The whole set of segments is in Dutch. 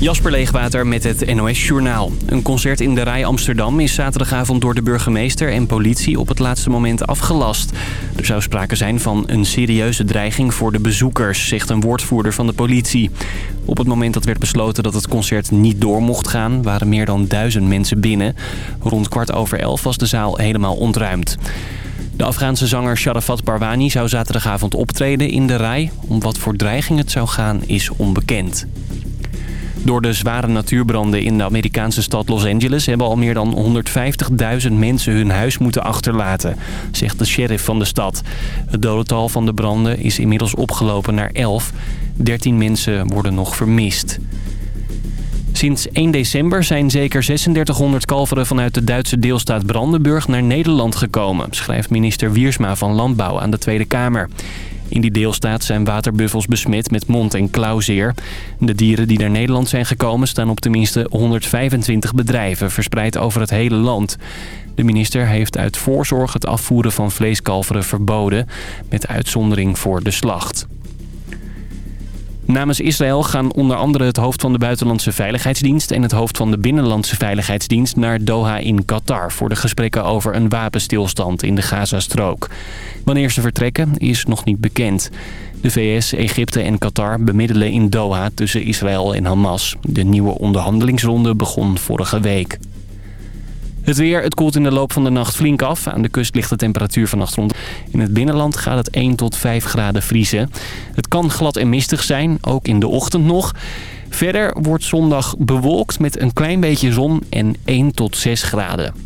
Jasper Leegwater met het NOS Journaal. Een concert in de Rij Amsterdam is zaterdagavond door de burgemeester en politie op het laatste moment afgelast. Er zou sprake zijn van een serieuze dreiging voor de bezoekers, zegt een woordvoerder van de politie. Op het moment dat werd besloten dat het concert niet door mocht gaan, waren meer dan duizend mensen binnen. Rond kwart over elf was de zaal helemaal ontruimd. De Afghaanse zanger Sharafat Barwani zou zaterdagavond optreden in de Rij. Om wat voor dreiging het zou gaan is onbekend. Door de zware natuurbranden in de Amerikaanse stad Los Angeles... hebben al meer dan 150.000 mensen hun huis moeten achterlaten, zegt de sheriff van de stad. Het dodental van de branden is inmiddels opgelopen naar 11. 13 mensen worden nog vermist. Sinds 1 december zijn zeker 3600 kalveren vanuit de Duitse deelstaat Brandenburg naar Nederland gekomen, schrijft minister Wiersma van Landbouw aan de Tweede Kamer. In die deelstaat zijn waterbuffels besmet met mond- en klauwzeer. De dieren die naar Nederland zijn gekomen staan op tenminste 125 bedrijven verspreid over het hele land. De minister heeft uit voorzorg het afvoeren van vleeskalveren verboden, met uitzondering voor de slacht. Namens Israël gaan onder andere het hoofd van de Buitenlandse Veiligheidsdienst... en het hoofd van de Binnenlandse Veiligheidsdienst naar Doha in Qatar... voor de gesprekken over een wapenstilstand in de Gazastrook. Wanneer ze vertrekken is nog niet bekend. De VS, Egypte en Qatar bemiddelen in Doha tussen Israël en Hamas. De nieuwe onderhandelingsronde begon vorige week. Het weer, het koelt in de loop van de nacht flink af. Aan de kust ligt de temperatuur vannacht rond. In het binnenland gaat het 1 tot 5 graden vriezen. Het kan glad en mistig zijn, ook in de ochtend nog. Verder wordt zondag bewolkt met een klein beetje zon en 1 tot 6 graden.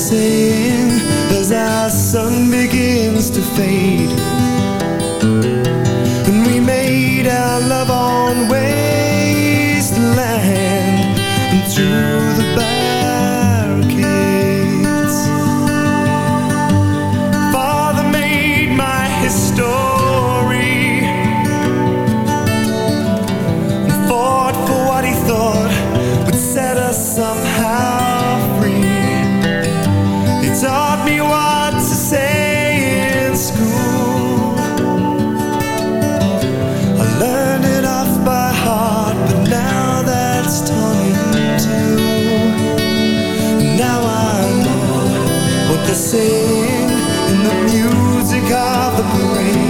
Saying as our sun begins to fade. the same in the music of the brain.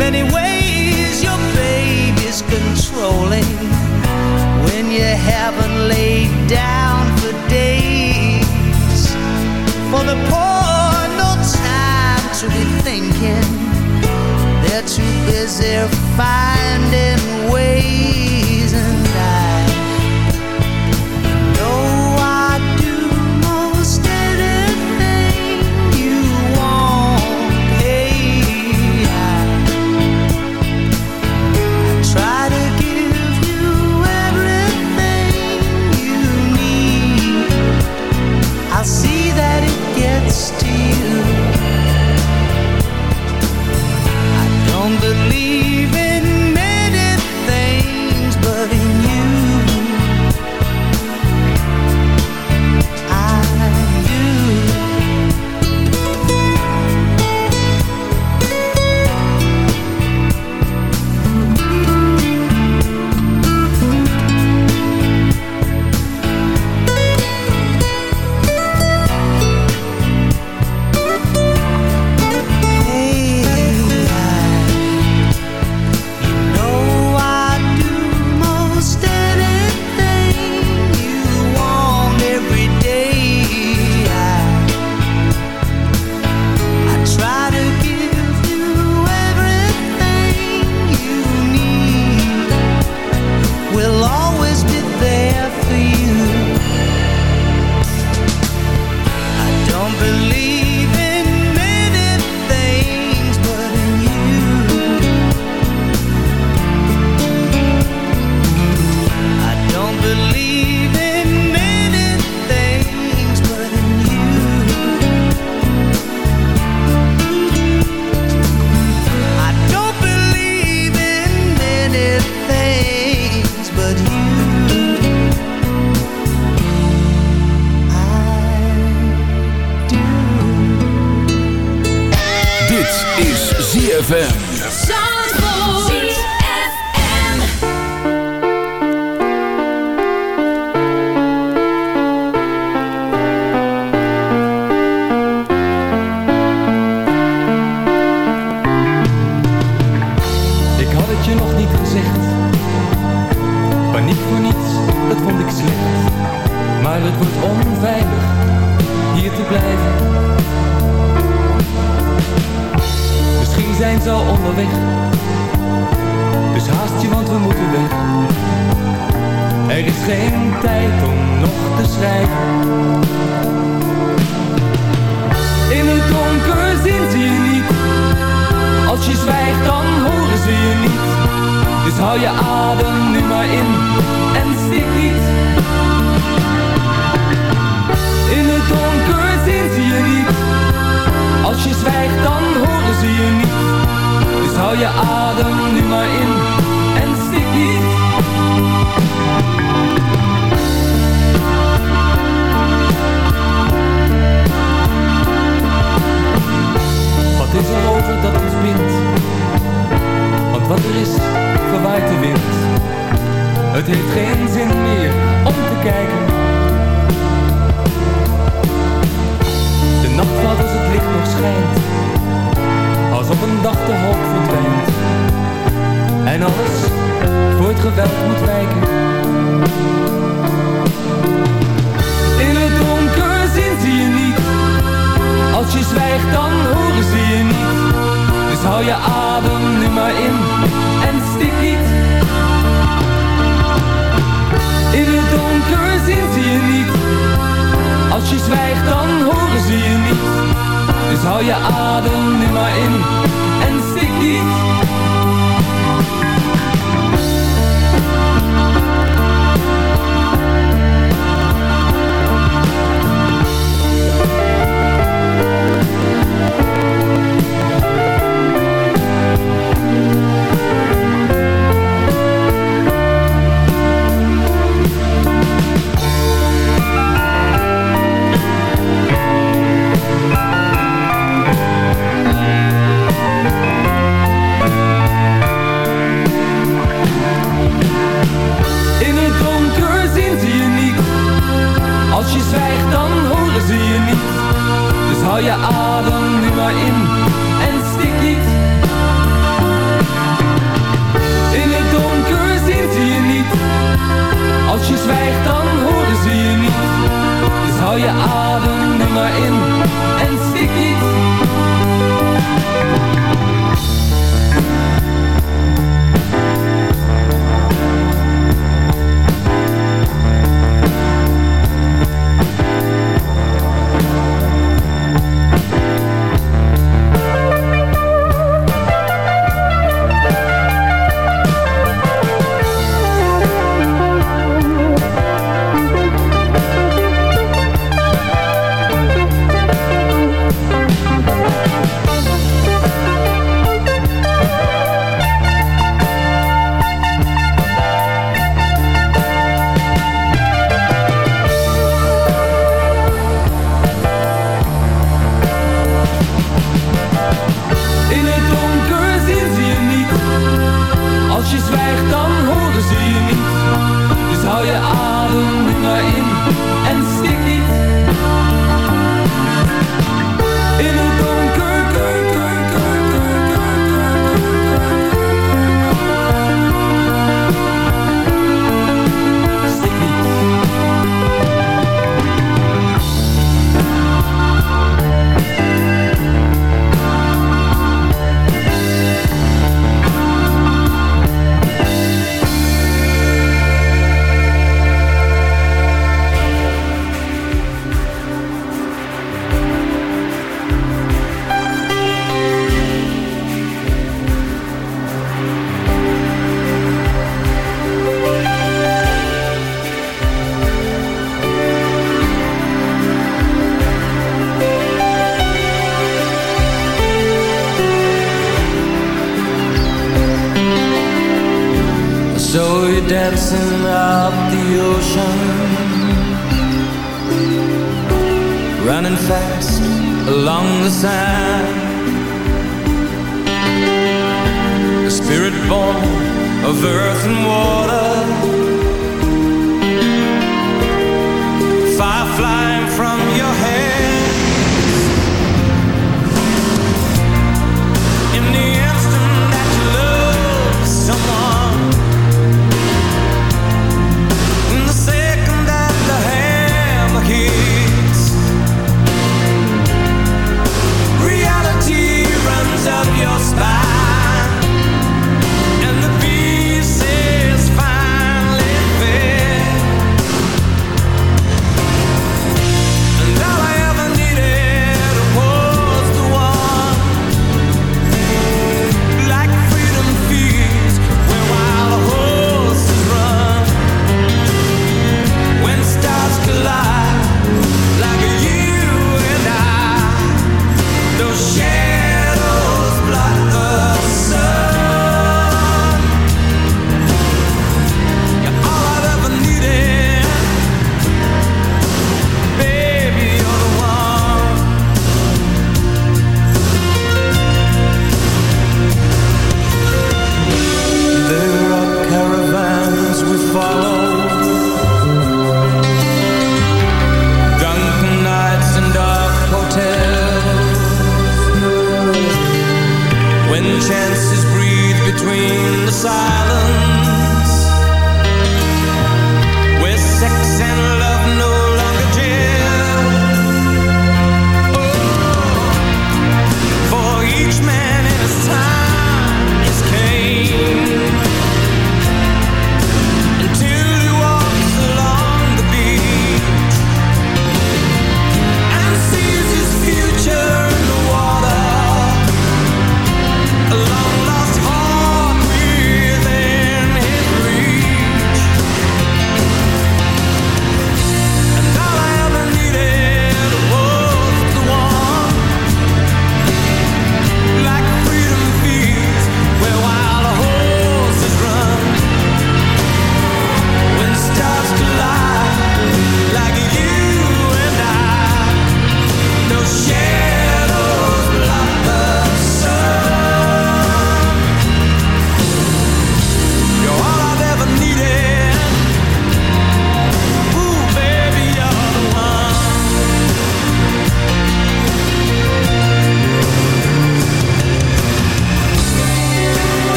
many ways your baby's controlling when you haven't laid down for days. For the poor, no time to be thinking. They're too busy finding is ZFM. Je adem nu maar in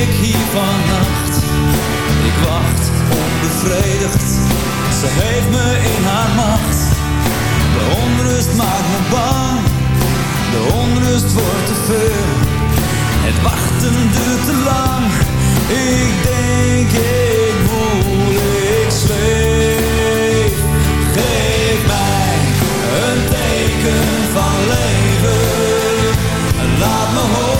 ik hier vannacht. Ik wacht onbevredigd, ze heeft me in haar macht. De onrust maakt me bang, de onrust wordt te veel. Het wachten duurt te lang, ik denk ik voel, ik zweef. Geef mij een teken van leven, laat me horen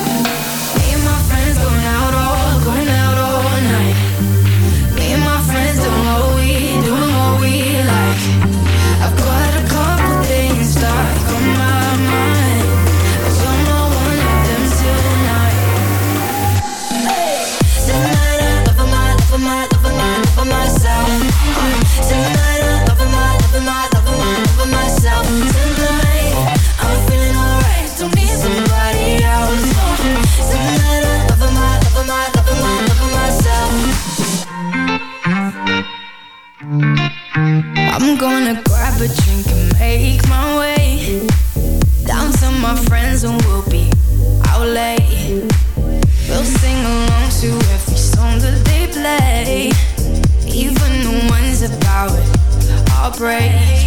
break.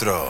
4.